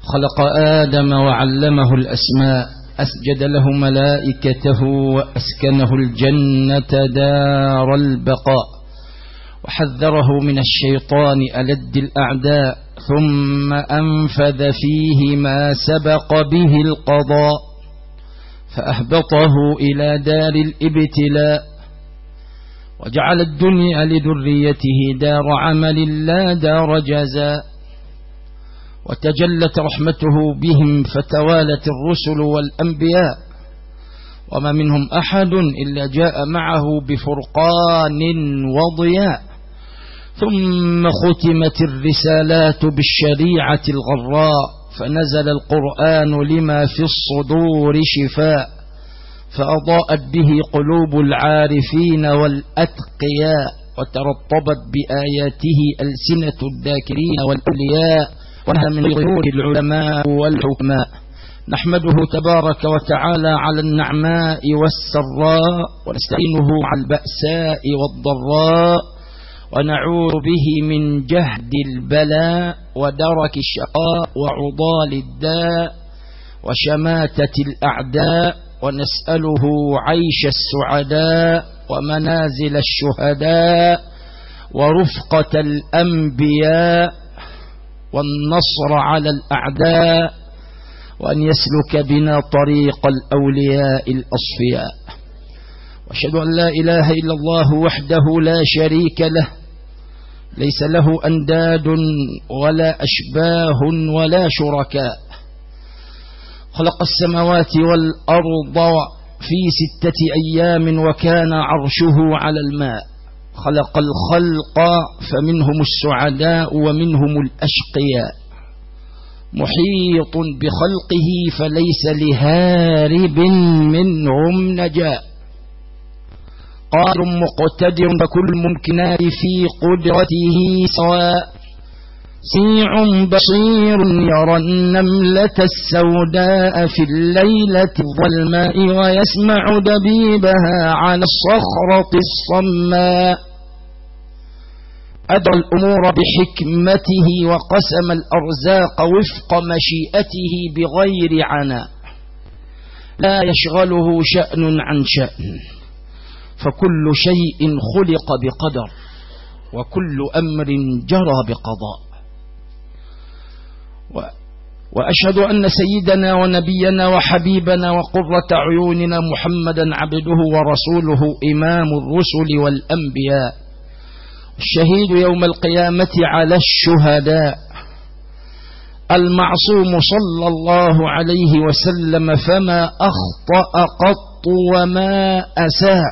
خلق آدم وعلمه الأسماء. أسجد له ملائكته وأسكنه الجنة دار البقاء. وحذره من الشيطان ألد الأعداء. ثم أنفذ فيه ما سبق به القضاء. فأهبطه إلى دار الإبتلاء. وجعل الدنيا لذريته دار عمل لا دار جزاء. وتجلت رحمته بهم فتوالت الرسل والأنبياء. وما منهم أحد إلا جاء معه بفرقان وضياء. ثم ختمت الرسالات بالشريعة الغراء فنزل القرآن لما في الصدور شفاء فأضاءت به قلوب العارفين والأتقياء وترطبت بآياته ألسنة الذاكرين والأولياء. ونهى من ظهور العلماء والحكماء. نحمده تبارك وتعالى على النعماء والسراء ونستعينه على البأساء والضراء ونعوذ به من جهد البلاء ودرك الشقاء وعضال الداء وشماتة الأعداء ونسأله عيش السعداء ومنازل الشهداء ورفقة الأنبياء والنصر على الأعداء وأن يسلك بنا طريق الأولياء الأصفياء. وأشهد أن لا إله إلا الله وحده لا شريك له ليس له أنداد ولا أشباه ولا شركاء. خلق السماوات والأرض في ستة أيام وكان عرشه على الماء. خلق الخلق فمنهم السعداء ومنهم الأشقياء. محيط بخلقه فليس لهارب منهم نجاء. قادر مقتدر فكل الممكنات في قدرته سواء. سيع بصير يرى النملة السوداء في الليلة الظلماء ويسمع دبيبها على الصخرة الصماء. أدرى الأمور بحكمته وقسم الأرزاق وفق مشيئته بغير عناء. لا يشغله شأن عن شأن. فكل شيء خلق بقدر وكل أمر جرى بقضاء. وأشهد أن سيدنا ونبينا وحبيبنا وقرة عيوننا محمدا عبده ورسوله إمام الرسل والأنبياء. الشهيد يوم القيامة على الشهداء. المعصوم صلى الله عليه وسلم فما أخطأ قط وما أساء.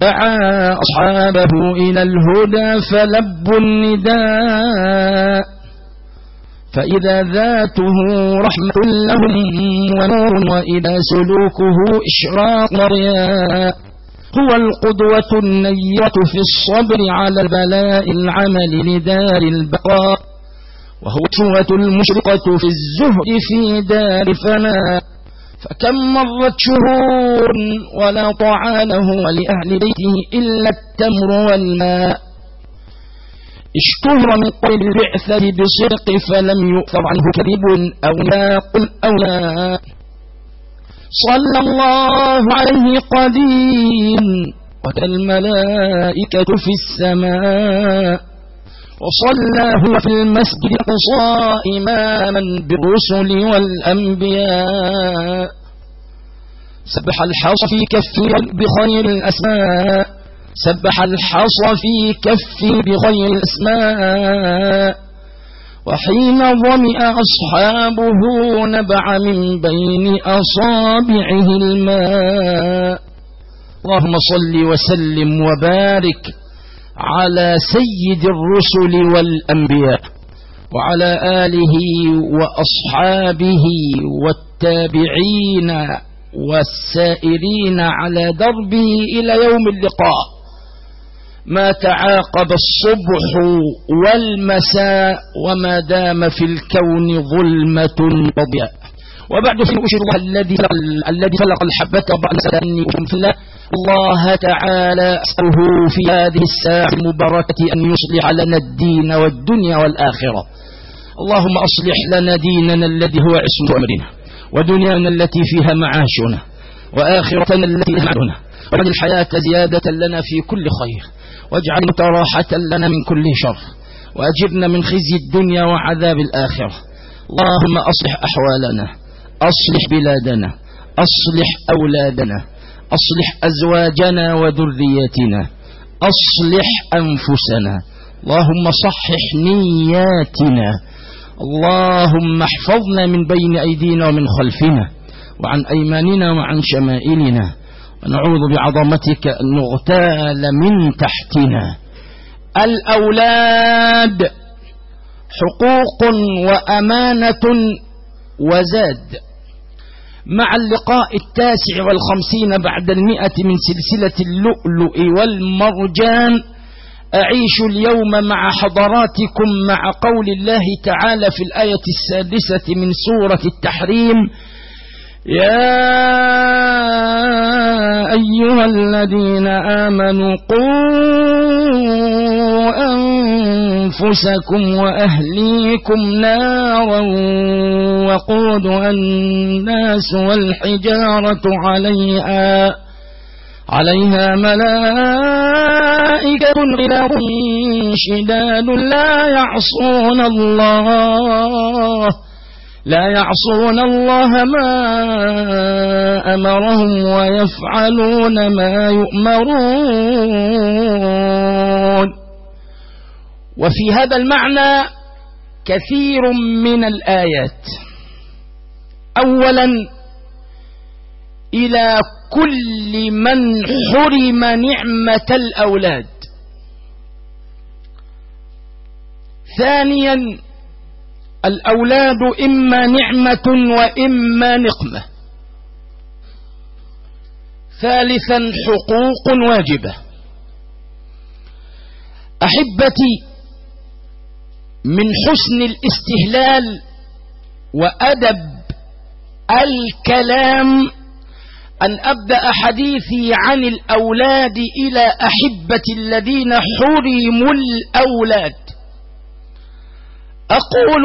دعا أصحابه إلى الهدى فلبوا النداء. فإذا ذاته رحمة لهم ونور وإذا سلوكه إشراق ورياء هو القدوة النية في الصبر على البلاء العمل لدار البقاء وهو الشوة المشرقة في الزهد في دار فناء فكم مرت شهور ولا طعانه ولأهل بيته إلا التمر والماء. اشتهر من قبل البعثة بصدق فلم يؤثر عنه كذب أو ناقل أو لا صلى الله عليه قديم الملائكة في السماء. وصلى هو في المسجد الأقصى إماما بالرسل والأنبياء. سبح الحصى في كفه بخير الأسماء. سبح الحصى في كفه بغير الأسماء. وحين ظمئ أصحابه نبع من بين أصابعه الماء. اللهم صل وسلم وبارك على سيد الرسل والأنبياء وعلى آله وأصحابه والتابعين والسائرين على دربه إلى يوم اللقاء. ما تعاقب الصبح والمساء وما دام في الكون ظلمة وضياء. وبعد في أشهد الله الذي الذي خلق الحبة وبعد سلامي في الله تعالى أسأله في هذه الساعة المباركة أن يصلح لنا الدين والدنيا والآخرة. اللهم أصلح لنا ديننا الذي هو عصمة أمرنا ودنيانا التي فيها معاشنا وآخرتنا التي معنا واجعل الحياة زيادة لنا في كل خير. واجعل راحة لنا من كل شر وأجرنا من خزي الدنيا وعذاب الآخرة. اللهم أصلح أحوالنا أصلح بلادنا أصلح أولادنا أصلح أزواجنا وذرياتنا أصلح أنفسنا. اللهم صحح نياتنا. اللهم احفظنا من بين أيدينا ومن خلفنا وعن أيماننا وعن شمائلنا. ونعوذ بعظمتك أن نغتال من تحتنا. الأولاد حقوق وأمانة وزاد. مع اللقاء التاسع والخمسين بعد المئة من سلسلة اللؤلؤ والمرجان أعيش اليوم مع حضراتكم مع قول الله تعالى في الآية السادسة من سورة التحريم يا أيها الذين آمنوا قوا أنفسكم وأهليكم نارا وقودها الناس والحجارة عليها عليها ملائكة غلاظ شداد لا يعصون الله لا يعصون الله ما أمرهم ويفعلون ما يؤمرون. وفي هذا المعنى كثير من الآيات. أولا إلى كل من حرم نعمة الأولاد. ثانيا الأولاد إما نعمة وإما نقمة. ثالثا حقوق واجبة. أحبتي من حسن الاستهلال وأدب الكلام أن أبدأ حديثي عن الأولاد إلى أحبة الذين حرموا الأولاد. أقول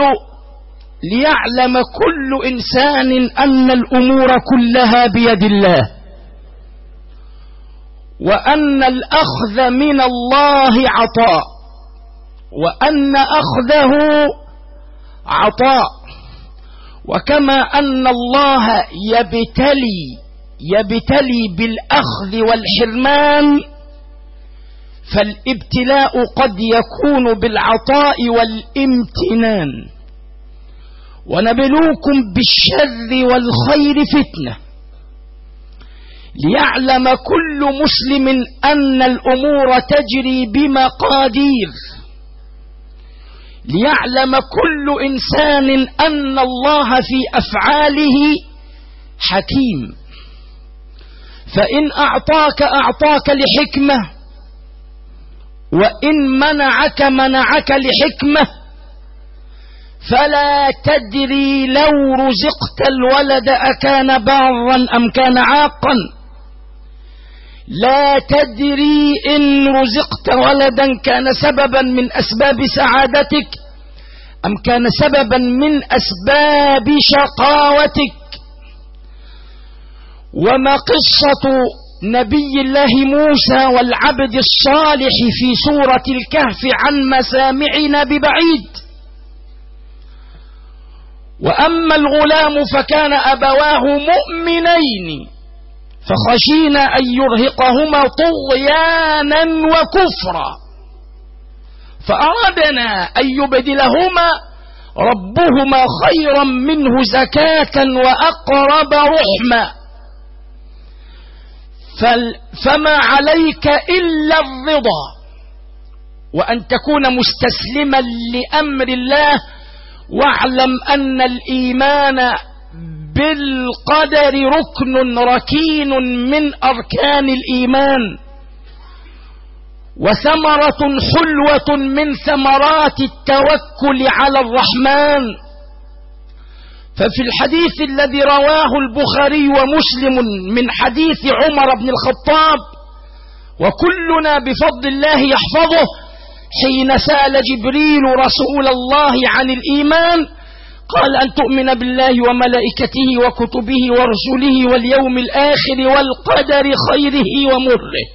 ليعلم كل إنسان أن الأمور كلها بيد الله وأن الأخذ من الله عطاء وأن أخذه عطاء وكما أن الله يبتلي يبتلي بالأخذ والحرمان فالابتلاء قد يكون بالعطاء والامتنان. ونبلوكم بالشر والخير فتنة. ليعلم كل مسلم أن الأمور تجري بمقادير. ليعلم كل إنسان أن الله في أفعاله حكيم. فإن أعطاك أعطاك لحكمة وإن منعك منعك لحكمة فلا تدري لو رزقت الولد أكان بارا أم كان عاقا. لا تدري إن رزقت ولدا كان سببا من أسباب سعادتك أم كان سببا من أسباب شقاوتك. وما قصة نبي الله موسى والعبد الصالح في سورة الكهف عن مسامعنا ببعيد. وأما الغلام فكان أبواه مؤمنين فخشينا أن يرهقهما طغيانا وكفرا. فأرادنا أن يبدلهما ربهما خيرا منه زكاة وأقرب رحمًا فما عليك إلا الرضا. وأن تكون مستسلما لأمر الله واعلم أن الإيمان بالقدر ركن ركين من أركان الإيمان. وثمرة حلوة من ثمرات التوكل على الرحمن. ففي الحديث الذي رواه البخاري ومسلم من حديث عمر بن الخطاب وكلنا بفضل الله يحفظه حين سأل جبريل رسول الله عن الإيمان قال أن تؤمن بالله وملائكته وكتبه ورسله واليوم الآخر والقدر خيره ومره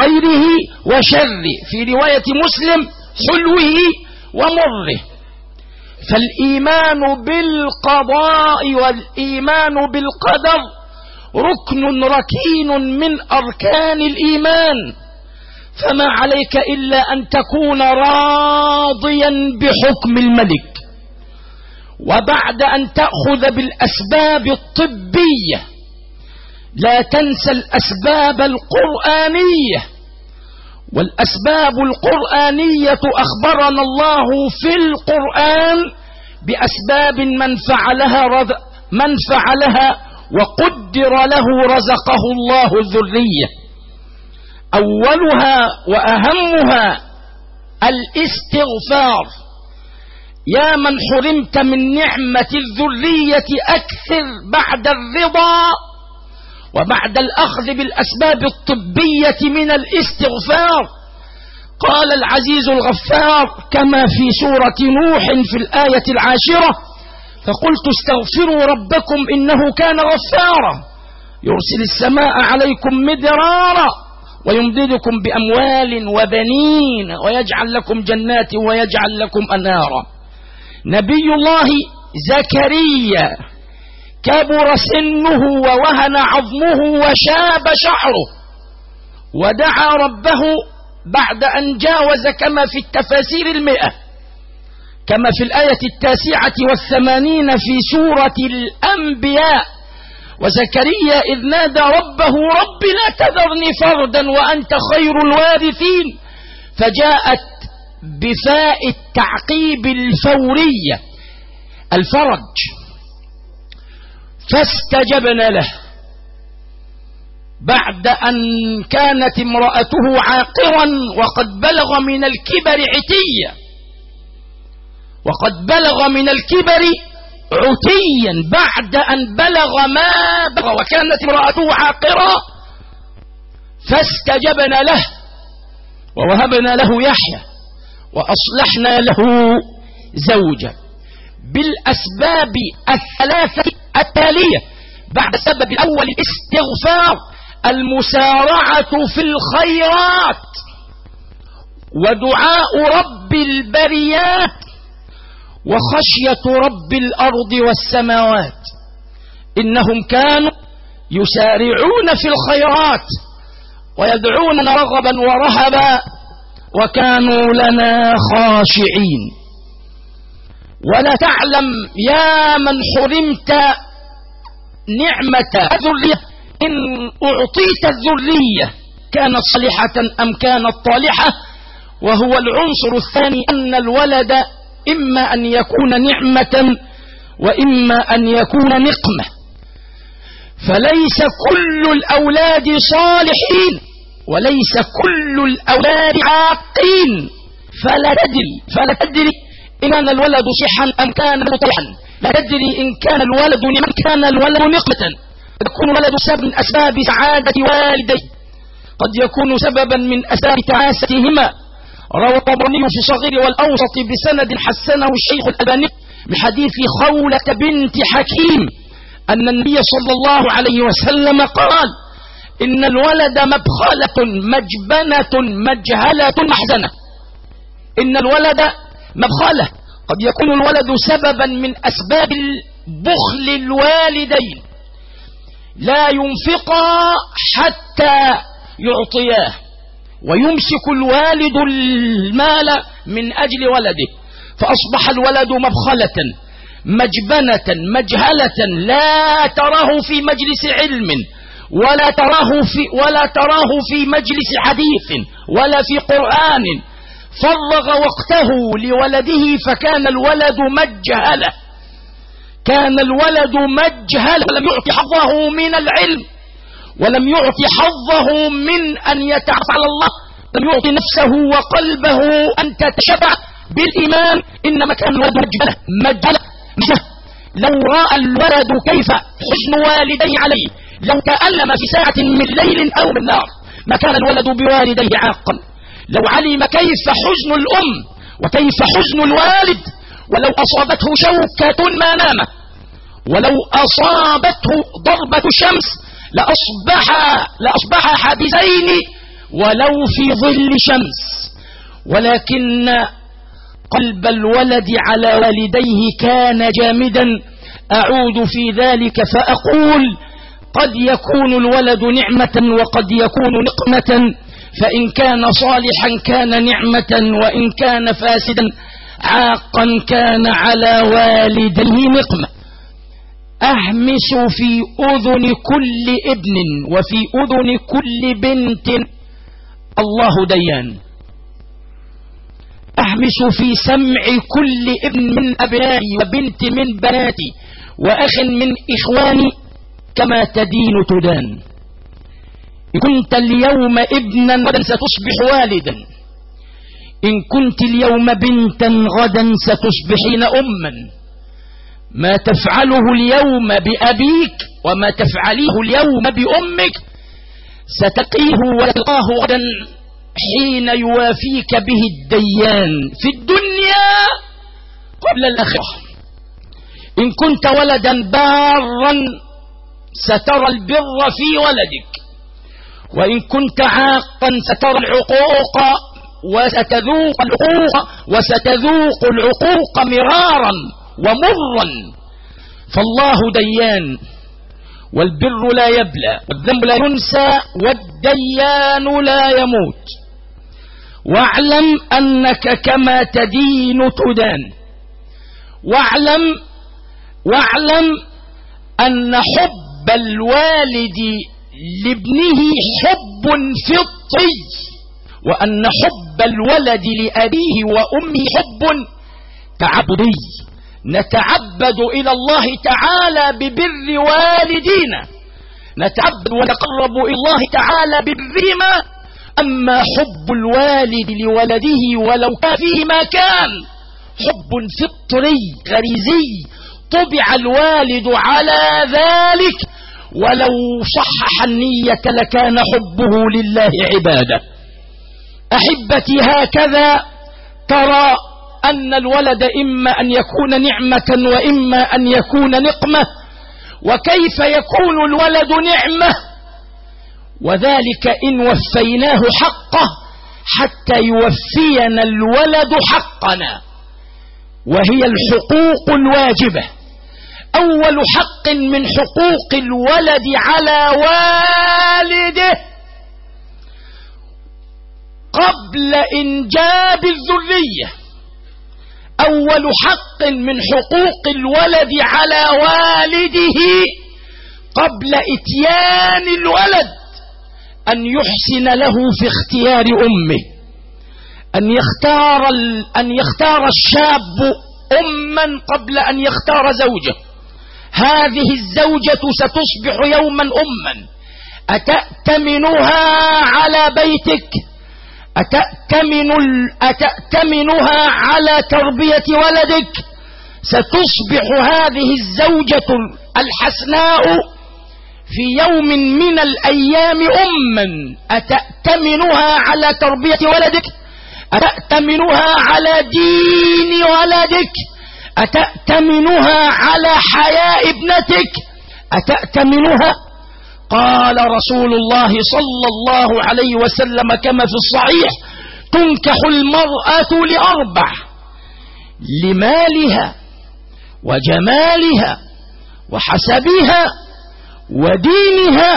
خيره وشره. في رواية مسلم حلوة ومره. فالإيمان بالقضاء والإيمان بالقدر ركن ركين من أركان الإيمان. فما عليك إلا أن تكون راضيا بحكم الملك. وبعد أن تأخذ بالأسباب الطبية لا تنسى الأسباب القرآنية. والأسباب القرآنية أخبرنا الله في القرآن بأسباب من فعلها من فعلها وقدر له رزقه الله الذرية أولها وأهمها الاستغفار. يا من حرمت من نعمة الذرية أكثر بعد الرضا وبعد الأخذ بالأسباب الطبية من الاستغفار قال العزيز الغفار كما في سورة نوح في الآية العاشرة فقلت استغفروا ربكم إنه كان غفارا يرسل السماء عليكم مدرارا ويمددكم بأموال وبنين ويجعل لكم جنات ويجعل لكم أنارا نبي الله زكريا كبر سنه ووهن عظمه وشاب شعره ودعا ربه بعد أن جاوز كما في التفاسير المئة كما في الآية التاسعة والثمانين في سورة الأنبياء وزكريا إذ نادى ربه رب لا تذرني فردا وأنت خير الوارثين فجاءت بفاء التعقيب الفورية الفرج. فاستجبنا له. بعد أن كانت امرأته عاقرا وقد بلغ من الكبر عتيا. وقد بلغ من الكبر عتيا بعد أن بلغ ما بلغ وكانت امرأته عاقرا. فاستجبنا له ووهبنا له يحيى وأصلحنا له زوجا. بالأسباب الثلاثة التالية. بعد السبب الأول الاستغفار المسارعة في الخيرات ودعاء رب البريات وخشية رب الأرض والسماوات. إنهم كانوا يسارعون في الخيرات ويدعوننا رغبا ورهبا وكانوا لنا خاشعين. ولا تعلم يا من حرمت نعمة الذرية إن أعطيت الذرية كانت صالحة أم كانت طالحة وهو العنصر الثاني أن الولد إما أن يكون نعمة وإما أن يكون نقمة. فليس كل الأولاد صالحين وليس كل الأولاد عاقين. فلا تدري فلا تدري إن كان الولد صحا أم كان مطيحا لا تدري إن كان الولد لمن كان الولد نقمة. يكون الولد سبب من أسباب سعادة والديه. قد يكون سببا من أسباب تعاستهما. روى الطبراني في الصغير والأوسط بسند حسنه الشيخ الألباني من حديث خولة بنت حكيم أن النبي صلى الله عليه وسلم قال إن الولد مبخلة مجبنة مجهلة محزنة. إن الولد مبخلة قد يكون الولد سببا من أسباب بخل الوالدين. لا ينفقا حتى يعطياه ويمسك الوالد المال من أجل ولده. فأصبح الولد مبخلة مجبنة مجهلة لا تراه في مجلس علم ولا تراه في ولا تراه في مجلس حديث ولا في قرآن فرغ وقته لولده فكان الولد مجهلا. كان الولد مجهلا. ولم يعطي حظه من العلم. ولم يعطي حظه من أن يتعرف على الله. لم يعطي نفسه وقلبه أن تتشبع بالإيمان. إنما كان الولد مجهلا. مجهلا. لو رأى الولد كيف حزن والديه عليه. لو تألم في ساعة من ليل أو من نار ما كان الولد بوالديه عاقا. لو علم كيف حزن الأم وكيف حزن الوالد ولو أصابته شوكة ما نام ولو أصابته ضربة شمس لأصبح, لأصبح حابزين ولو في ظل شمس. ولكن قلب الولد على والديه كان جامدا. أعود في ذلك فأقول قد يكون الولد نعمة وقد يكون نقمة. فإن كان صالحا كان نعمة وإن كان فاسدا عاقا كان على والديه نقمة أهمس في أذن كل ابن وفي أذن كل بنت. الله ديان. أهمس في سمع كل ابن من أبنائي وبنت من بناتي وأخ من إخواني كما تدين تدان. كنت اليوم ابنا غدا ستصبح والدا. إن كنت اليوم بنتا غدا ستصبحين أما ما تفعله اليوم بأبيك وما تفعليه اليوم بأمك ستقيه وتلقاه غدا حين يوافيك به الديان في الدنيا قبل الآخرة. إن كنت ولدا بارا سترى البر في ولدك. وإن كنت عاقا سترى العقوق وستذوق العقوق وستذوق العقوق مرارا ومرا. فالله ديان والبر لا يبلى والذنب لا ينسى والديان لا يموت. واعلم أنك كما تدين تدان. واعلم واعلم أن حب الوالد لابنه حب فطري وأن حب الولد لأبيه وأمه حب تعبدي. نتعبد إلى الله تعالى ببر والدينا. نتعبد ونقرب إلى الله تعالى ببرهما. أما حب الوالد لولده ولو كان فيه ما كان حب فطري غريزي طبع الوالد على ذلك. ولو صحح النية لكان حبه لله عبادة. أحبتي هكذا ترى أن الولد إما أن يكون نعمة وإما أن يكون نقمة. وكيف يكون الولد نعمة؟ وذلك إن وفيناه حقه حتى يوفينا الولد حقنا. وهي الحقوق الواجبة. أول حق من حقوق الولد على والده. قبل إنجاب الذرية. أول حق من حقوق الولد على والده. قبل إتيان الولد. أن يحسن له في اختيار أمه. أن يختار, أن يختار الشاب أما قبل أن يختار زوجه. هذه الزوجة ستصبح يوما أما. أتأتمنها على بيتك؟ أتأتمن أتأتمنها على تربية ولدك؟ ستصبح هذه الزوجة الحسناء في يوم من الأيام أما. أتأتمنها على تربية ولدك؟ أتأتمنها على دين ولدك؟ أتأتمنها على حياء ابنتك؟ أتأتمنها؟ قال رسول الله صلى الله عليه وسلم كما في الصحيح تنكح المرأة لأربع لمالها وجمالها وحسبها ودينها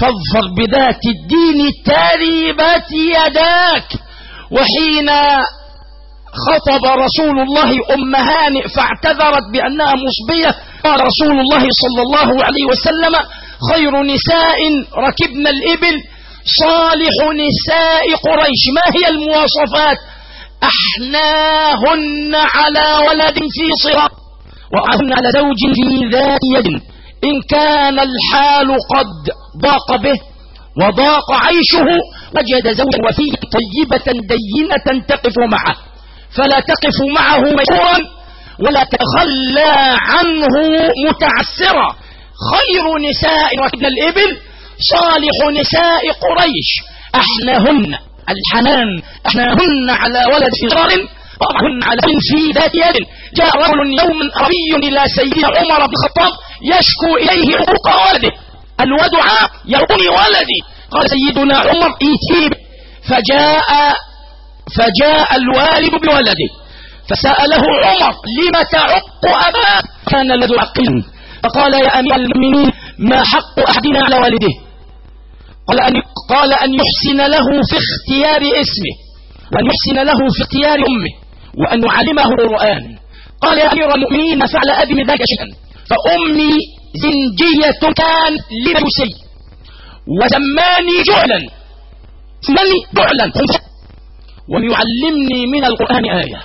فاظفر بذات الدين تربت يداك وحين خطب رسول الله أم هانئ فاعتذرت بأنها مصبية. قال رسول الله صلى الله عليه وسلم خير نساء ركبن الإبل صالح نساء قريش. ما هي المواصفات؟ أحناهن على ولد في صغر وأهن على زوج في ذات يد إن كان الحال قد ضاق به وضاق عيشه وجد زوجا وفيه طيبة دينة تقف معه. فلا تقف معه مشهورا ولا تخلى عنه متعسرا. خير نساء ركبن الإبل صالح نساء قريش. أحنهن الحنان أحناهن على ولد صغار وضعهن على في ذات يد. جاء رجل يوم عربي إلى سيدنا عمر بن الخطاب يشكو إليه عقوق ولده. الودعاء يرقني ولدي. قال سيدنا عمر ايتي فجاء فجاء الوالد بولده. فسأله عمر لم تعق أباك؟ كان الذي عقل. فقال يا أمير المؤمنين ما حق أحدنا على والده؟ قال أن, قال أن يحسن له في اختيار اسمه وأن يحسن له في اختيار أمه وأن يعلمه القرآن. قال يا أمير المؤمنين فعل أبي من ذلك شيئا؟ فأمي زنجية كان لنفسي وسماني جعلا سماني جعلا ويعلمني من القرآن آية.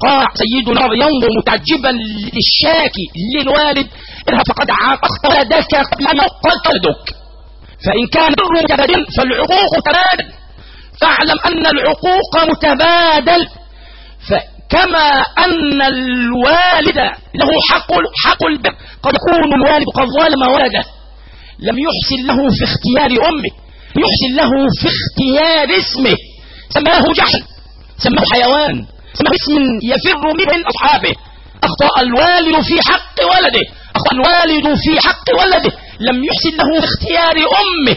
قال سيدنا ينظر متعجبا للشاكي للوالد اذهب فقد عاقبت ولدك قبل أن ولدك. فإن كان بر متبادل فالعقوق تبادل. فاعلم أن العقوق متبادل. فكما أن الوالد له حق حق البر قد يكون الوالد قد ظلم ولده. لم يحسن له في اختيار أمه يحسن له في اختيار اسمه. سماه جحل سماه حيوان سماه اسم يفر من أصحابه. أخطأ الوالد في حق ولده أخطأ الوالد في حق ولده. لم يحسن له في اختيار أمه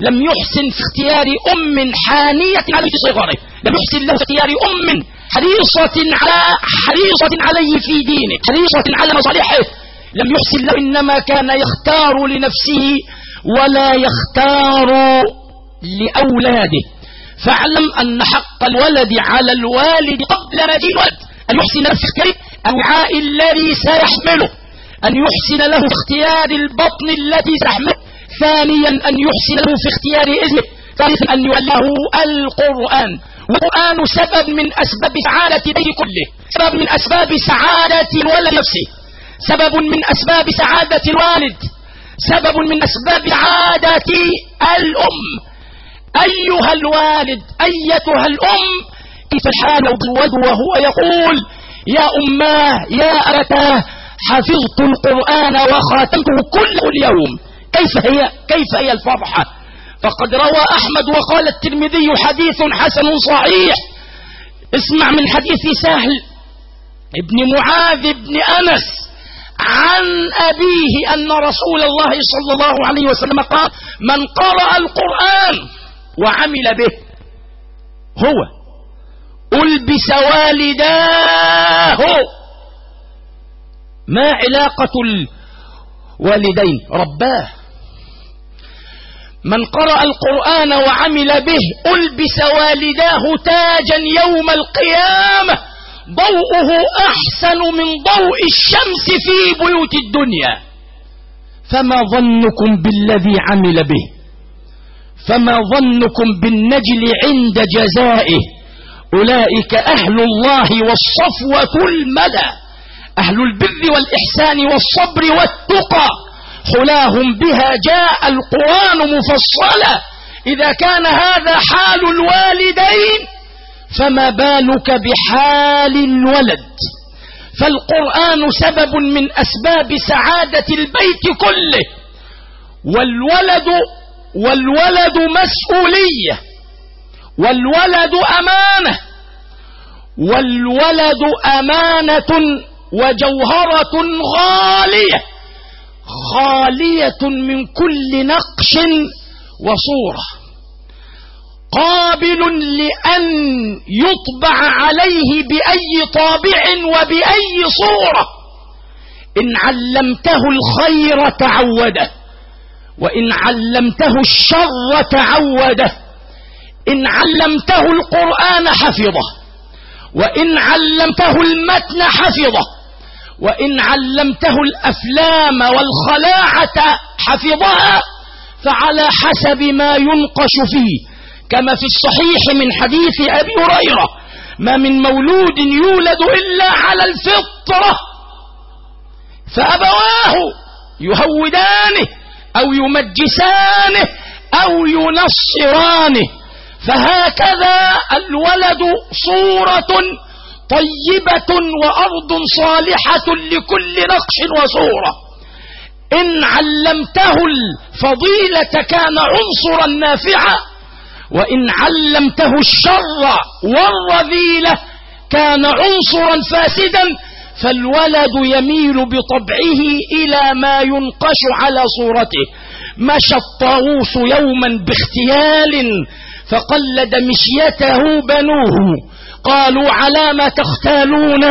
لم يحسن في اختيار أم حانية عليه في صغره. لم يحسن له في اختيار أم حريصة على حريصة عليه في دينه حريصة على مصالحه. لم يحسن له إنما كان يختار لنفسه ولا يختار لأولاده. فاعلم أن حق الولد على الوالد قبل مجيء الولد أن يحسن اختيار الوعاء الذي سيحمله. أن يحسن له في اختيار البطن التي سيحمله. ثانيا أن يحسن له في اختيار اسمه ثالثا أن يعلمه القرآن. والقرآن سبب من أسباب سعادة بيه كله. سبب من أسباب سعادة الولد نفسه. سبب من أسباب سعادة الوالد. سبب من أسباب سعادة الأم. أيها الوالد أيتها الأم كيف الحال الود وهو يقول يا أماه يا أبتاه حفظت القرآن وخاتمته كل اليوم. كيف هي؟ كيف هي الفرحة فقد روى أحمد وقال الترمذي حديث حسن صحيح. اسمع من حديث سهل. ابن معاذ بن أنس عن أبيه أن رسول الله صلى الله عليه وسلم قال من قرأ القرآن وعمل به. هو. ألبس والداه ما علاقة الوالدين؟ رباه. من قرأ القرآن وعمل به ألبس والداه تاجا يوم القيامة. ضوءه أحسن من ضوء الشمس في بيوت الدنيا. فما ظنكم بالذي عمل به؟ فما ظنكم بالنجل عند جزائه. أولئك أهل الله والصفوة المدى أهل البر والإحسان والصبر والتقى. حلاهم بها جاء القرآن مفصلا. إذا كان هذا حال الوالدين فما بالك بحال الولد؟ فالقرآن سبب من أسباب سعادة البيت كله. والولد والولد مسؤولية والولد أمانة والولد أمانة وجوهرة غالية خالية من كل نقش وصورة. قابل لأن يطبع عليه بأي طابع وبأي صورة. إن علمته الخير تعوده. وإن علمته الشر تعوده. إن علمته القرآن حفظه. وإن علمته المتن حفظه. وإن علمته الأفلام والخلاعة حفظها. فعلى حسب ما ينقش فيه. كما في الصحيح من حديث أبي هريرة. ما من مولود يولد إلا على الفطرة. فأبواه يهودانه. أو يمجسانه أو ينصرانه. فهكذا الولد صورة طيبة وأرض صالحة لكل نقش وصورة. إن علمته الفضيلة كان عنصرا نافعا وإن علمته الشر والرذيلة كان عنصرا فاسدا فالولد يميل بطبعه إلى ما ينقش على صورته. مشى الطاووس يوما باختيال فقلد مشيته بنوه. قالوا على ما تختالون؟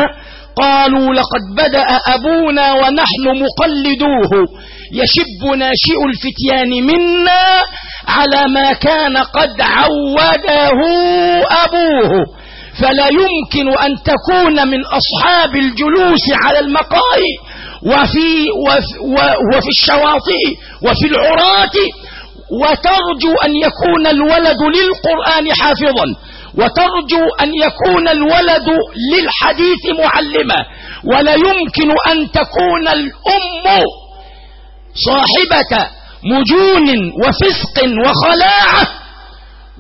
قالوا لقد بدأ أبونا ونحن مقلدوه. يشب ناشئ الفتيان منا على ما كان قد عوده أبوه. فلا يمكن أن تكون من أصحاب الجلوس على المقاهي وفي, وفي, الشواطئ وفي العراة وترجو أن يكون الولد للقرآن حافظا وترجو أن يكون الولد للحديث معلما ولا يمكن أن تكون الأم صاحبة مجون وفسق وخلاعة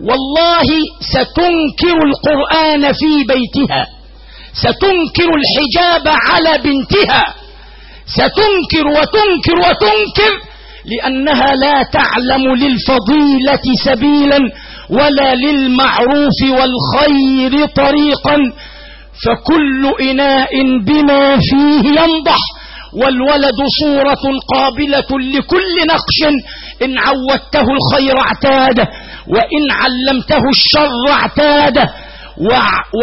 والله ستنكر القرآن في بيتها. ستنكر الحجاب على بنتها. ستنكر وتنكر وتنكر لأنها لا تعلم للفضيلة سبيلا ولا للمعروف والخير طريقا. فكل إناء بما فيه ينضح والولد صورة قابلة لكل نقش إن عودته الخير اعتاده. وإن علمته الشر اعتاده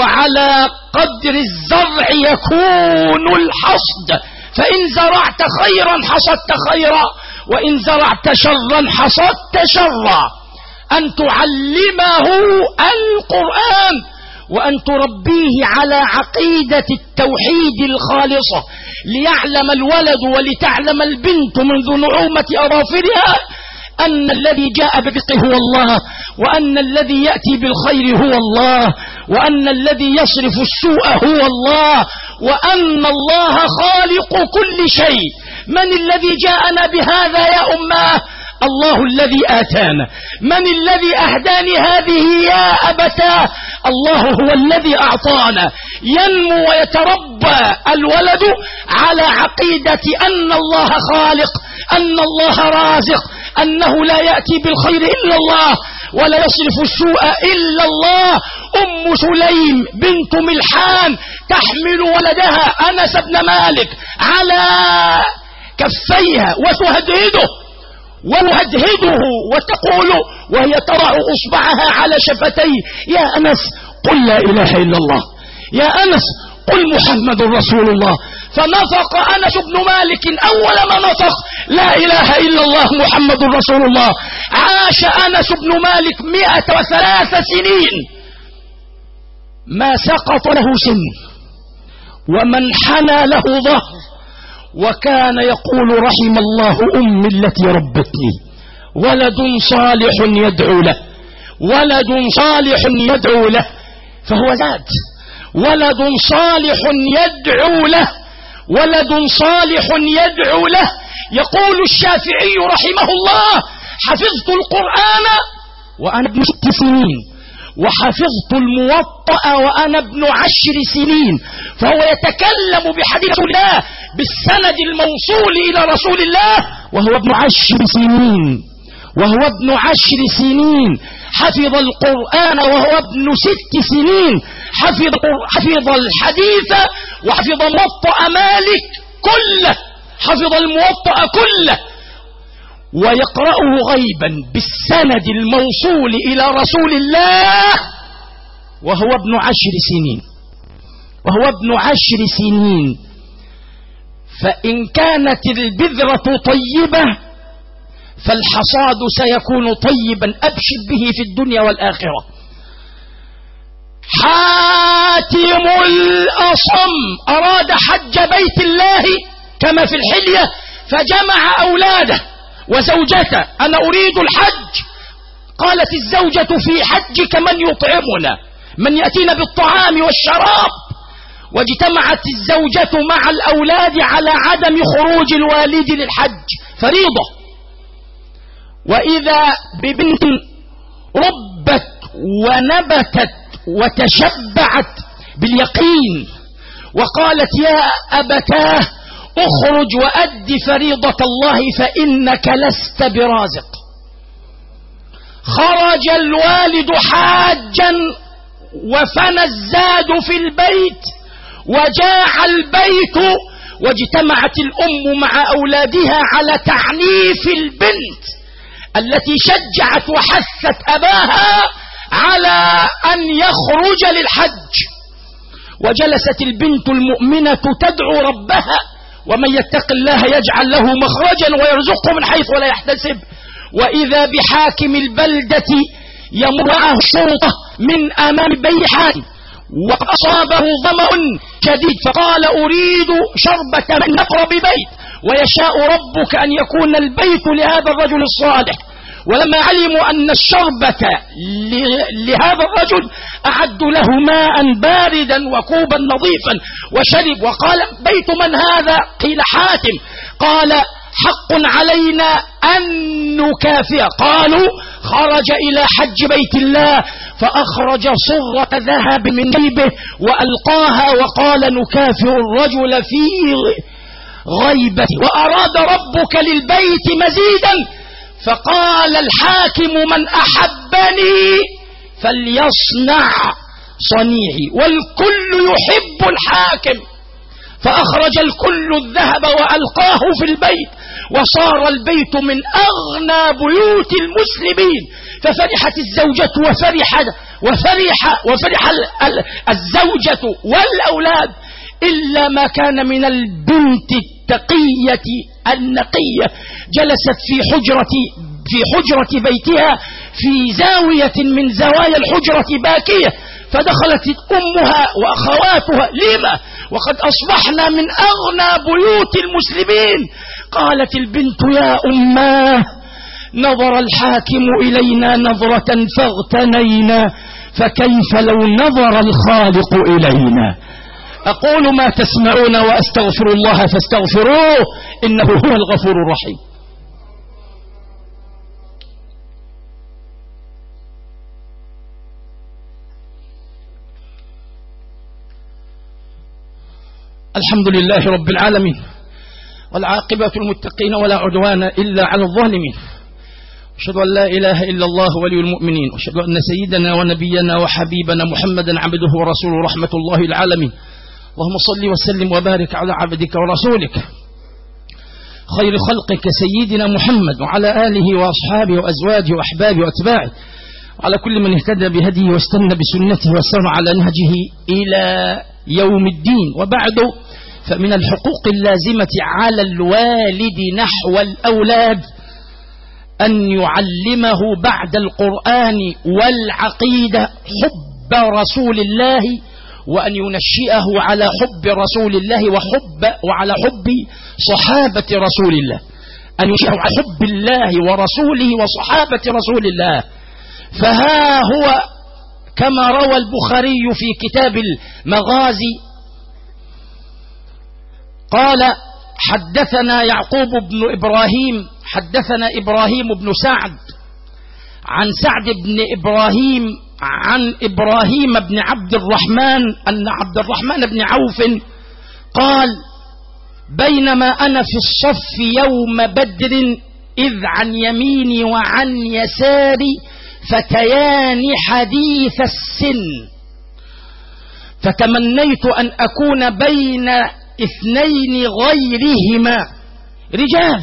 وعلى قدر الزرع يكون الحصد. فإن زرعت خيرا حصدت خيرا وإن زرعت شرا حصدت شرا. أن تعلمه القرآن وأن تربيه على عقيدة التوحيد الخالصة. ليعلم الولد ولتعلم البنت منذ نعومة أظافرها أن الذي جاء بالرزق هو الله وأن الذي يأتي بالخير هو الله وأن الذي يصرف السوء هو الله وأن الله خالق كل شيء. من الذي جاءنا بهذا يا أماه الله الذي آتانا. من الذي أهداني هذه يا أبتاه الله هو الذي أعطانا. ينمو ويتربى الولد على عقيدة أن الله خالق أن الله رازق أنه لا يأتي بالخير إلا الله ولا يصرف السوء إلا الله. أم سليم بنت ملحان تحمل ولدها أنس بن مالك على كفيها وتهدهده وتهدهده وتقول وهي تضع إصبعها على شفتيه. يا أنس قل لا إله إلا الله. يا أنس قل محمد رسول الله. فنطق أنس بن مالك أول ما نطق لا إله إلا الله محمد رسول الله. عاش أنس بن مالك مئة وثلاث سنين. ما سقط له سن. ومن حنى له ظهر. وكان يقول رحم الله أمي التي ربتني. ولد صالح يدعو له. ولد صالح يدعو له. فهو زاد ولد صالح يدعو له. ولد صالح يدعو له. يقول الشافعي رحمه الله حفظت القرآن وأنا ابن ست سنين وحفظت الموطأ وأنا ابن عشر سنين. فهو يتكلم بحديث الله بالسند الموصول إلى رسول الله وهو ابن عشر سنين. وهو ابن عشر سنين. حفظ القرآن وهو ابن ست سنين. حفظ, حفظ الحديث وحفظ موطأ مالك كله. حفظ الموطأ كله. ويقرأه غيبا بالسند الموصول إلى رسول الله وهو ابن عشر سنين. وهو ابن عشر سنين. فإن كانت البذرة طيبة فالحصاد سيكون طيبا أبشر به في الدنيا والآخرة. حاتم الأصم أراد حج بيت الله كما في الحلية فجمع أولاده وزوجته. أنا أريد الحج. قالت الزوجة في حجك من يطعمنا؟ من يأتينا بالطعام والشراب؟ واجتمعت الزوجة مع الأولاد على عدم خروج الوالد للحج. فريضة. وإذا ببنت ربت ونبتت وتشبعت باليقين وقالت يا أبتاه اخرج وأد فريضة الله فإنك لست برازق. خرج الوالد حاجا وفنى الزاد في البيت وجاع البيت واجتمعت الأم مع أولادها على تعنيف البنت. التي شجعت وحثت أباها على أن يخرج للحج. وجلست البنت المؤمنة تدعو ربها ومن يتق الله يجعل له مخرجا ويرزقه من حيث ولا يحتسب. وإذا بحاكم البلدة يمر معه الشرطة من أمام بيت حاكم وقد أصابه ظمأ شديد فقال أريد شربة من أقرب بيت. ويشاء ربك أن يكون البيت لهذا الرجل الصالح. ولما علموا أن الشربة لهذا الرجل أعدوا له ماء باردا وكوبا نظيفا وشرب. وقال بيت من هذا؟ قيل حاتم. قال حق علينا أن نكافئ قالوا خرج إلى حج بيت الله فأخرج صرة ذهب من جيبه وألقاها وقال نكافئ الرجل في غيبته وأراد ربك للبيت مزيدا فقال الحاكم من أحبني فليصنع صنيعي والكل يحب الحاكم. فأخرج الكل الذهب وألقاه في البيت وصار البيت من أغنى بيوت المسلمين. ففرحت الزوجة وفرح وفرح وفرح الزوجة والأولاد. إلا ما كان من البنت التقية النقية. جلست في حجرة في حجرة بيتها في زاوية من زوايا الحجرة باكية. فدخلت أمها وأخواتها. لما؟ وقد أصبحنا من أغنى بيوت المسلمين. قالت البنت يا أماه نظر الحاكم إلينا نظرة فاغتنينا فكيف لو نظر الخالق إلينا؟ أقول ما تسمعون وأستغفر الله فاستغفروه إنه هو الغفور الرحيم. الحمد لله رب العالمين والعاقبة المتقين ولا عدوان إلا على الظالمين. أشهد أن لا إله إلا الله ولي المؤمنين. أشهد أن سيدنا ونبينا وحبيبنا محمدا عبده ورسوله رحمة الله العالمين. اللهم صل وسلم وبارك على عبدك ورسولك خير خلقك سيدنا محمد وعلى آله وأصحابه وأزواجه وأحبابه وأتباعه. وعلى كل من اهتدى بهديه واستنى بسنته وسر على نهجه إلى يوم الدين. وبعد فمن الحقوق اللازمة على الوالد نحو الأولاد أن يعلمه بعد القرآن والعقيدة حب رسول الله وأن ينشئه على حب رسول الله وحب وعلى حب صحابة رسول الله. أن ينشئه على حب الله ورسوله وصحابة رسول الله. فها هو كما روى البخاري في كتاب المغازي. قال حدثنا يعقوب بن إبراهيم حدثنا إبراهيم بن سعد. عن سعد بن إبراهيم عن إبراهيم بن عبد الرحمن أن عبد الرحمن بن عوف قال بينما أنا في الصف يوم بدر إذ عن يميني وعن يساري فتيان حديث السن. فتمنيت أن أكون بين اثنين غيرهما. رجال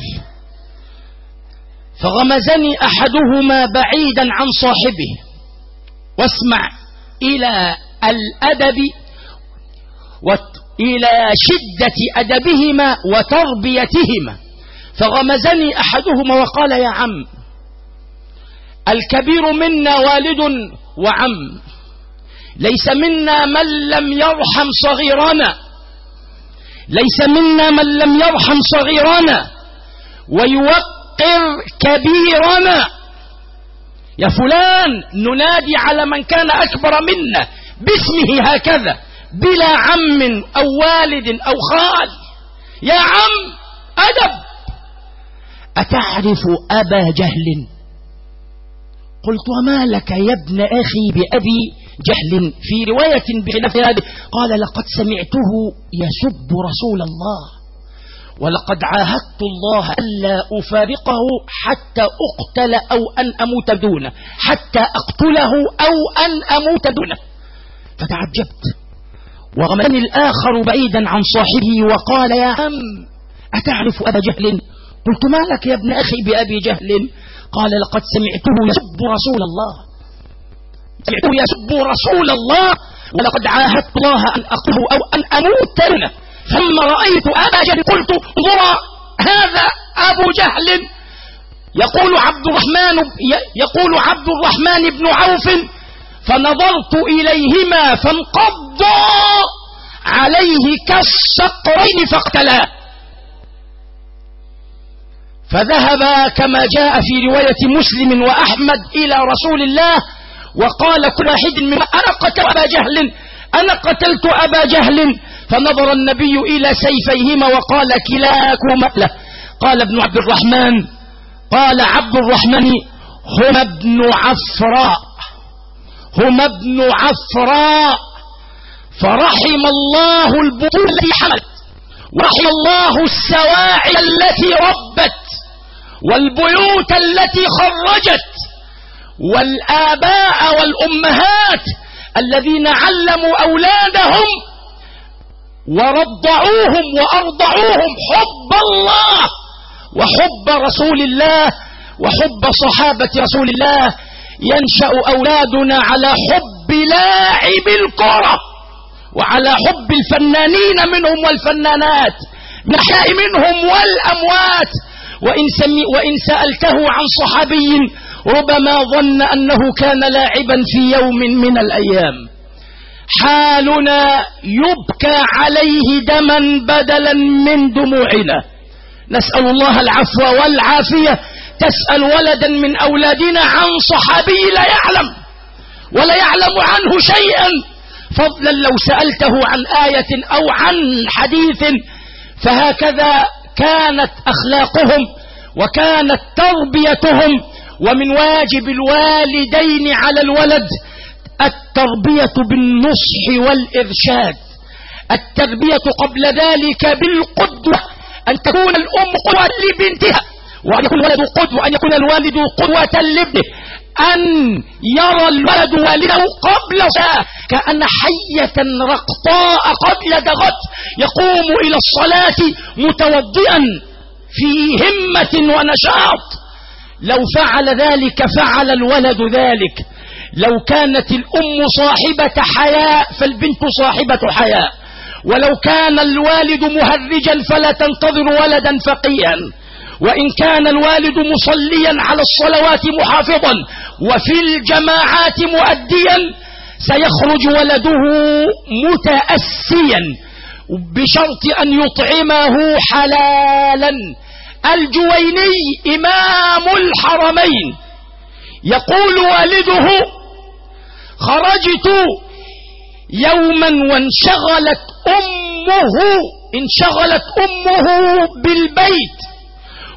فغمزني أحدهما بعيدا عن صاحبه. واسمع إلى الأدب إلى شدة أدبهما وتربيتهما. فغمزني أحدهما وقال يا عم الكبير منا والد وعم ليس منا من لم يرحم صغيرنا ليس منا من لم يرحم صغيرنا ويوقر كبيرنا يا فلان ننادي على من كان أكبر منا باسمه هكذا بلا عم أو والد أو خال. يا عم أدب. أتعرف أبا جهل؟ قلت وما لك يا ابن أخي بأبي جهل في رواية بخلاف هذه؟ قال لقد سمعته يسب رسول الله. ولقد عاهدت الله ألا أفارقه حتى أقتل أو أن أموت دونه حتى أقتله أو أن أموت دونه. فتعجبت وغمني الآخر بعيدا عن صاحبه وقال يا عم أتعرف أبا جهل؟ قلت ما لك يا ابن أخي بأبي جهل؟ قال لقد سمعته يسب رسول الله. سمعته يسب رسول الله ولقد عاهدت الله أن أقتله أو أن أموت دونه. ثم رأيت أبا جهل قلت انظر هذا أبو جهل يقول عبد الرحمن يقول عبد الرحمن بن عوف فنظرت إليهما فانقضا عليه كالصقرين فاقتلا. فذهب كما جاء في رواية مسلم وأحمد إلى رسول الله وقال كل واحد من أنا قتلت أبا جهل أنا قتلت أبا جهل فنظر النبي إلى سيفيهما وقال كلاكما له قال ابن عبد الرحمن قال عبد الرحمن هما ابن عفراء هما ابن عفراء. فرحم الله البطول التي حملت ورحم الله السواعي التي ربت والبيوت التي خرجت والآباء والأمهات الذين علموا أولادهم ورضعوهم وأرضعوهم حب الله وحب رسول الله وحب صحابة رسول الله ينشأ أولادنا على حب لاعب الكرة وعلى حب الفنانين منهم والفنانات نحياء منهم والأموات. وإن, وإن سألته عن صحابي ربما ظن أنه كان لاعبا في يوم من الأيام. حالنا يبكى عليه دما بدلا من دموعنا. نسأل الله العفو والعافية. تسأل ولدا من أولادنا عن صحابي لا يعلم ولا يعلم عنه شيئا. فضلا لو سألته عن آية أو عن حديث فهكذا كانت أخلاقهم وكانت تربيتهم ومن واجب الوالدين على الولد التربية بالنصح والإرشاد. التربية قبل ذلك بالقدوة أن تكون الأم قدوة لبنتها وأن يكون الولد قدوة وأن يكون الوالد قدوة لابنه. أن يرى الولد والده قبل ساعة كأن حية رقطاء قبل دغت يقوم إلى الصلاة متوضئا في همة ونشاط. لو فعل ذلك فعل الولد ذلك. لو كانت الأم صاحبة حياء فالبنت صاحبة حياء. ولو كان الوالد مهرجا فلا تنتظر ولدا فقيها وإن كان الوالد مصليا على الصلوات محافظا وفي الجماعات مؤديا سيخرج ولده متأسيا بشرط أن يطعمه حلالا. الجويني إمام الحرمين. يقول والده خرجت يوما وانشغلت أمه انشغلت أمه بالبيت.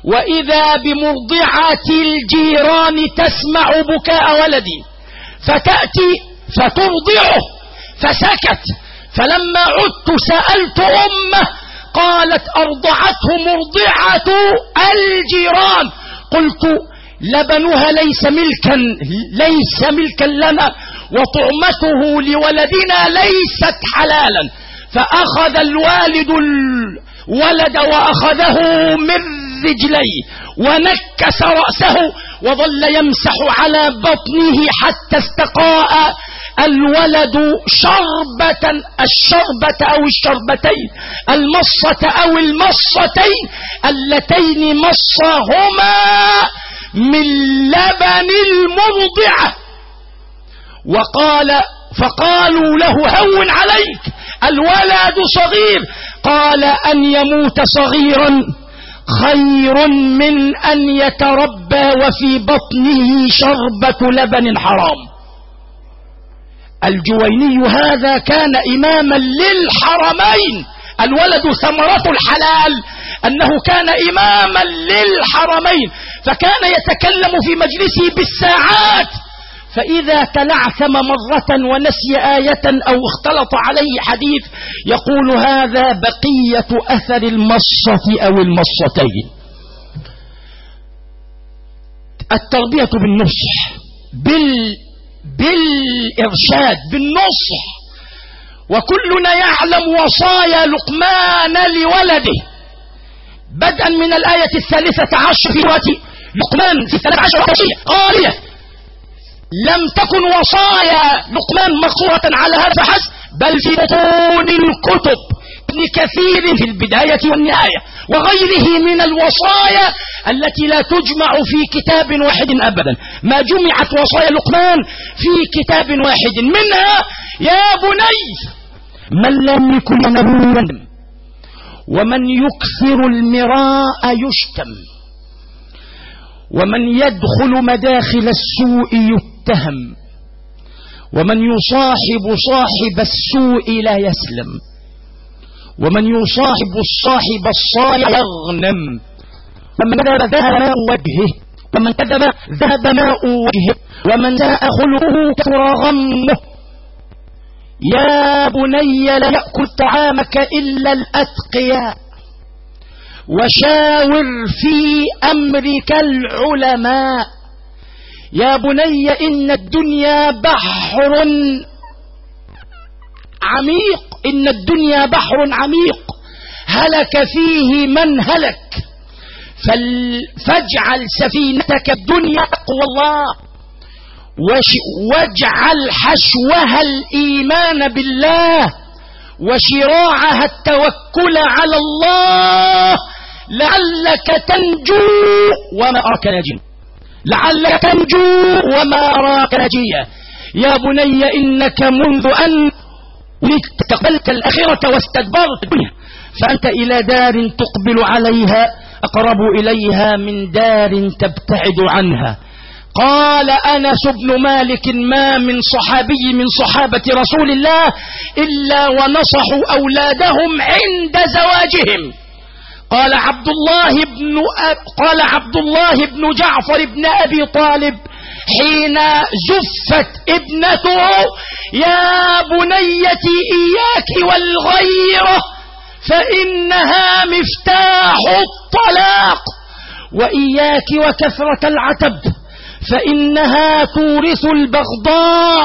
وإذا بمرضعة الجيران تسمع بكاء ولدي. فتأتي فترضعه فسكت. فلما عدت سألت أمه قالت أرضعته مرضعة الجيران. قلت لبنها ليس ملكا ليس ملكا لنا وطعمته لولدنا ليست حلالا. فأخذ الوالد الولد وأخذه من رجليه ونكس رأسه وظل يمسح على بطنه حتى استقاء. الولد شربة الشربة أو الشربتين المصة أو المصتين اللتين مصهما من لبن المرضعة وقال فقالوا له هون عليك الولد صغير. قال أن يموت صغيرا خير من أن يتربى وفي بطنه شربة لبن حرام. الجويني هذا كان إماما للحرمين. الولد ثمرة الحلال أنه كان إماما للحرمين. فكان يتكلم في مجلسه بالساعات. فإذا تلعثم مرة ونسي آية أو اختلط عليه حديث يقول هذا بقية أثر المصة أو المصتين. التربية بالنصح بال بالإرشاد بالنصح. وكلنا يعلم وصايا لقمان لولده. بدءا من الآية الثالثة عشر في وقت لقمان في الثلاث عشر قالية لم تكن وصايا لقمان مقصورة على هذا فحسب بل في بطون الكتب. ابن كثير في البداية والنهاية وغيره من الوصايا التي لا تجمع في كتاب واحد أبدا. ما جمعت وصايا لقمان في كتاب واحد. منها يا بني من لم يكن نبورا ومن يكثر المراء يشتم ومن يدخل مداخل السوء يتهم ومن يصاحب صاحب السوء لا يسلم. ومن يصاحب الصاحب الصالح يغنم. ومن كذب ذهب ماء وجهه ومن كذب ذهب ماء وجهه ومن ساء خلقه كثر غمه. يا بني لا يأكل طعامك إلا الأتقياء وشاور في أمرك العلماء. يا بني إن الدنيا بحر عميق. إن الدنيا بحر عميق. هلك فيه من هلك. فاجعل سفينتك الدنيا تقوى الله. واجعل حشوها الإيمان بالله. وشراعها التوكل على الله. لعلك تنجو وما أراك ناجيا. لعلك تنجو وما أراك ناجيا. يا بني إنك منذ أن استقبلت الأخرة واستدبرت الدنيا. فأنت إلى دار تقبل عليها أقرب إليها من دار تبتعد عنها. قال أنس بن مالك ما من صحابي من صحابة رسول الله إلا ونصحوا أولادهم عند زواجهم. قال عبد الله بن أب قال عبد الله بن جعفر بن أبي طالب حين زفت ابنته يا بنيتي إياك والغيرة فإنها مفتاح الطلاق. وإياك وكثرة العتب فإنها تورث البغضاء.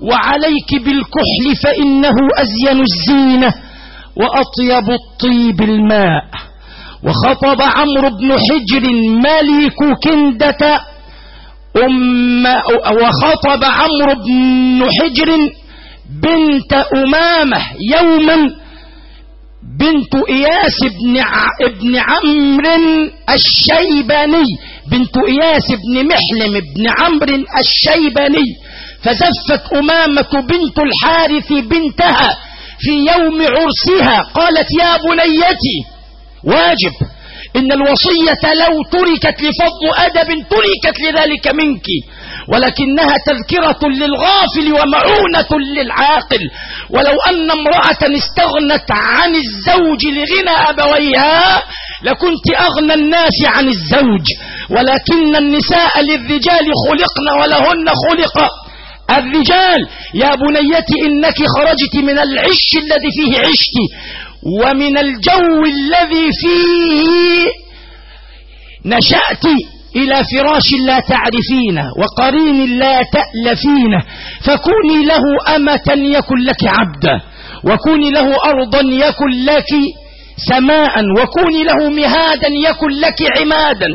وعليك بالكحل فإنه أزين الزينة وأطيب الطيب الماء. وخطب عمرو بن حجر ملك كندة. أم وخطب عمرو بن حجر بنت أمامة يوما بنت إياس بن ابن عمرو الشيباني بنت إياس بن محلم بن عمرو الشيباني. فزفت أمامة بنت الحارث بنتها في يوم عرسها قالت يا بنيتي واجب إن الوصية لو تركت لفضل أدب تركت لذلك منك ولكنها تذكرة للغافل ومعونة للعاقل. ولو أن امرأة استغنت عن الزوج لغنى أبويها لكنت أغنى الناس عن الزوج. ولكن النساء للرجال خلقن ولهن خلق. الرجال يا بنيتي إنك خرجت من العش الذي فيه عشت. ومن الجو الذي فيه نشأت إلى فراش لا تعرفينه وقرين لا تألفينه فكوني له أمة يكن لك عبدا وكوني له أرضا يكن لك سماء وكوني له مهادا يكن لك عمادا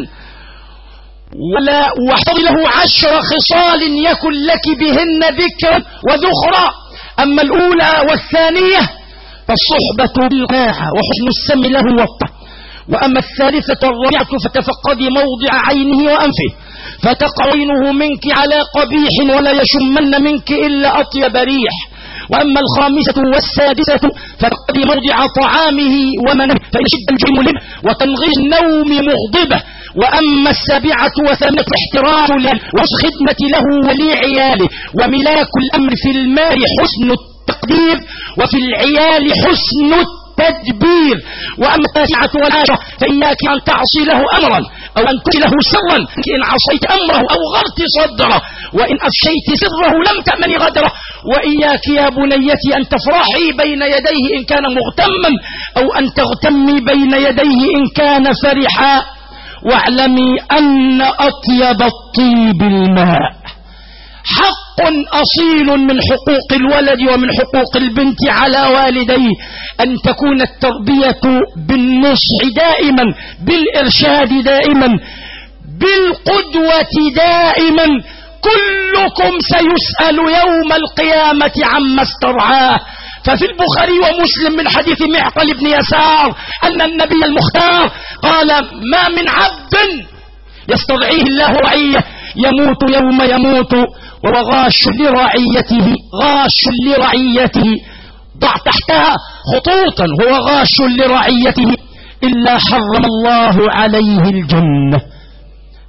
ولا واحفظ له عشر خصال يكن لك بهن ذكرا وذخرا. أما الأولى والثانية فالصحبة بالقاعة وحسن السم له وطه وأما الثالثة الرابعة فتفقدي موضع عينه وأنفه. فتقع عينه منك على قبيح ولا يشمن منك إلا أطيب ريح. وأما الخامسة والسادسة فتقضي موضع طعامه ومنه. فإن شد الجرم له وتنغي النوم مغضبة. وأما السابعة وثامنة احترام له والخدمة له ولعياله. وملاك الأمر في المال حسن التقدير. وفي العيال حسن التدبير. وأما التاسعة والعاشرة فإياك أن تعصي له أمرا أو أن له سرا إن عصيت أمره أو غرت صدره وإن أفشيت سره لم تأمن غدره. وإياك يا بنيتي أن تفرحي بين يديه إن كان مغتما أو أن تغتمي بين يديه إن كان فرحا. واعلمي أن أطيب الطيب الماء. حق أصيل من حقوق الولد ومن حقوق البنت على والديه أن تكون التربية بالنصح دائما بالإرشاد دائما بالقدوة دائما. كلكم سيسأل يوم القيامة عما استرعاه. ففي البخاري ومسلم من حديث معقل بن يسار أن النبي المختار قال ما من عبد يسترعيه الله رعية يموت يوم يموت وهو غاش لرعيته غاش لرعيته. ضع تحتها خطوطا هو غاش لرعيته. إلا حرم الله عليه الجنة.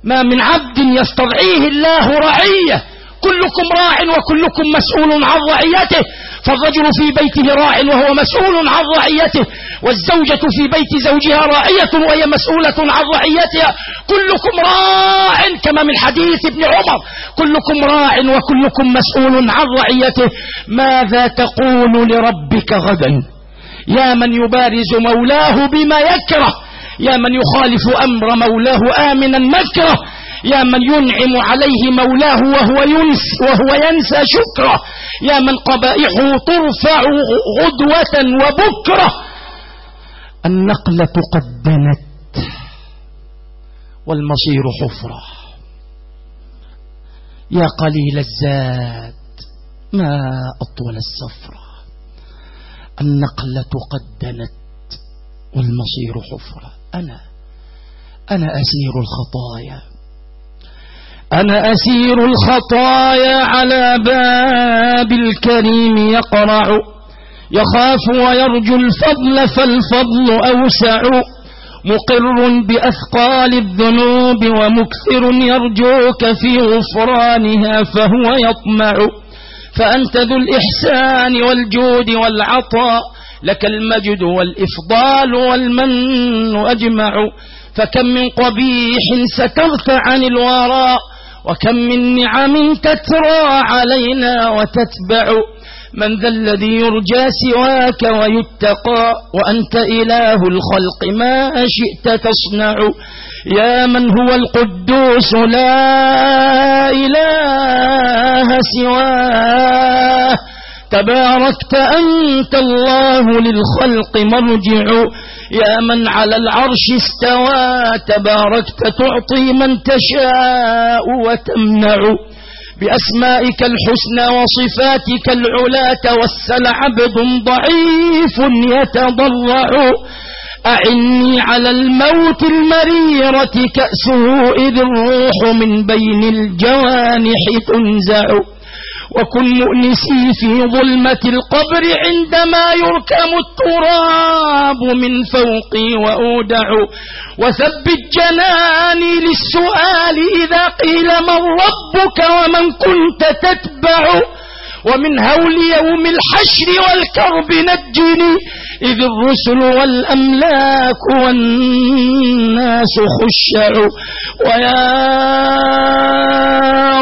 ما من عبد يسترعيه الله رعية. كلكم راع وكلكم مسؤول عن رعيته. فالرجل في بيته راع وهو مسؤول عن رعيته. والزوجة في بيت زوجها راعية وهي مسؤولة عن رعيتها. كلكم راع كما من حديث ابن عمر. كلكم راع وكلكم مسؤول عن رعيته. ماذا تقول لربك غدا؟ يا من يبارز مولاه بما يكره. يا من يخالف أمر مولاه آمنا مكره يا من ينعم عليه مولاه وهو ينس وهو ينسى شكره. يا من قبائحه ترفع غدوة وبكرة. النقلة قد دنت والمصير حفرة. يا قليل الزاد ما أطول السفرة. النقلة قد دنت والمصير حفرة. أنا أنا أسير الخطايا. أنا أسير الخطايا على باب الكريم يقرع. يخاف ويرجو الفضل فالفضل أوسع. مقر بأثقال الذنوب ومكثر يرجوك في غفرانها فهو يطمع. فأنت ذو الإحسان والجود والعطاء. لك المجد والإفضال والمن أجمع. فكم من قبيح سترت عن الوراء. وكم من نعم تترى علينا وتتبع من ذا الذي يرجى سواك ويتقى وأنت إله الخلق ما شئت تصنع يا من هو القدوس لا إله سواه تباركت أنت الله للخلق مرجع. يا من على العرش استوى تباركت تعطي من تشاء وتمنع. بأسمائك الحسنى وصفاتك العلا توسل عبد ضعيف يتضرع. أعني على الموت المريرة كأسه إذ الروح من بين الجوانح تنزع. وكن مؤنسي في ظلمة القبر عندما يركم التراب من فوقي وأودع. وثبت جناني للسؤال إذا قيل من ربك ومن كنت تتبع. ومن هول يوم الحشر والكرب نجني. إذ الرسل والأملاك والناس خشعوا ويا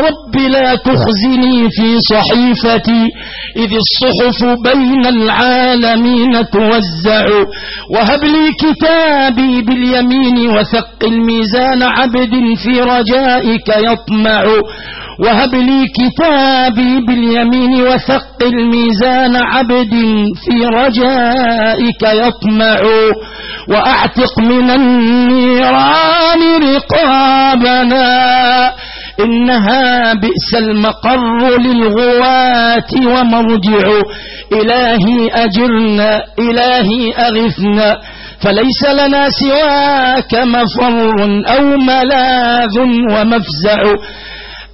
رب لا تخزني في صحيفتي إذ الصحف بين العالمين توزع. وهب لي كتابي باليمين وثق الميزان عبد في رجائك يطمع. وهب لي كتابي باليمين وثق الميزان عبد في رجائك يطمع. وأعتق من النيران رقابنا. إنها بئس المقر للغواة ومرجع. إلهي أجرنا إلهي أغثنا فليس لنا سواك مفر أو ملاذ ومفزع.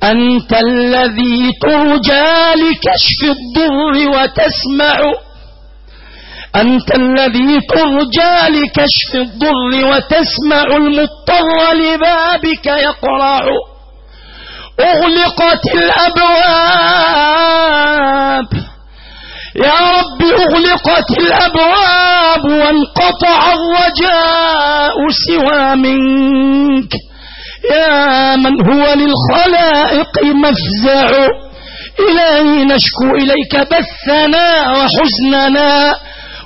أنت الذي ترجى لكشف الضر وتسمع. أنت الذي ترجى لكشف الضر وتسمع. المضطر لبابك يقرع. أغلقت الأبواب. يا رب أغلقت الأبواب وانقطع الرجاء سوى منك. يا من هو للخلائق مفزع. إلهي نشكو إليك بثنا وحزننا.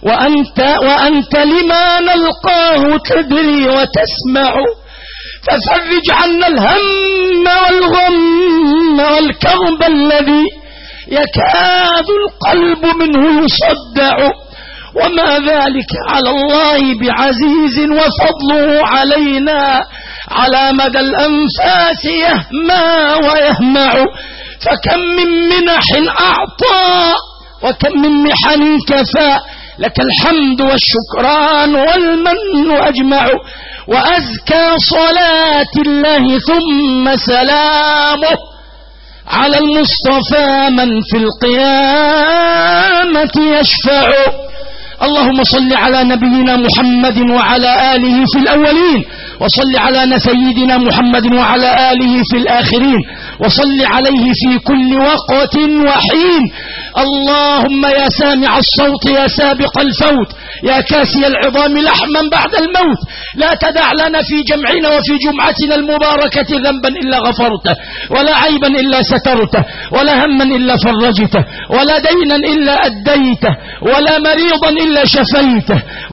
وأنت, وأنت لما نلقاه تدري وتسمع. ففرج عنا الهم والغم والكرب الذي يكاد القلب منه يصدع. وما ذلك على الله بعزيز وفضله علينا على مدى الأنفاس يهمى ويهمع. فكم من منح أعطى وكم من محن كفى. لك الحمد والشكران والمن أجمع. وأزكى صلاة الله ثم سلامه على المصطفى من في القيامة يشفع. اللهم صل على نبينا محمد وعلى آله في الأولين وصل على سيدنا محمد وعلى آله في الآخرين. وصل عليه في كل وقت وحين. اللهم يا سامع الصوت يا سابق الفوت يا كاسي العظام لحما بعد الموت. لا تدع لنا في جمعنا وفي جمعتنا المباركة ذنبا إلا غفرته ولا عيبا إلا سترته ولا هما إلا فرجته ولا دينا إلا أديته ولا مريضا إلا شفيته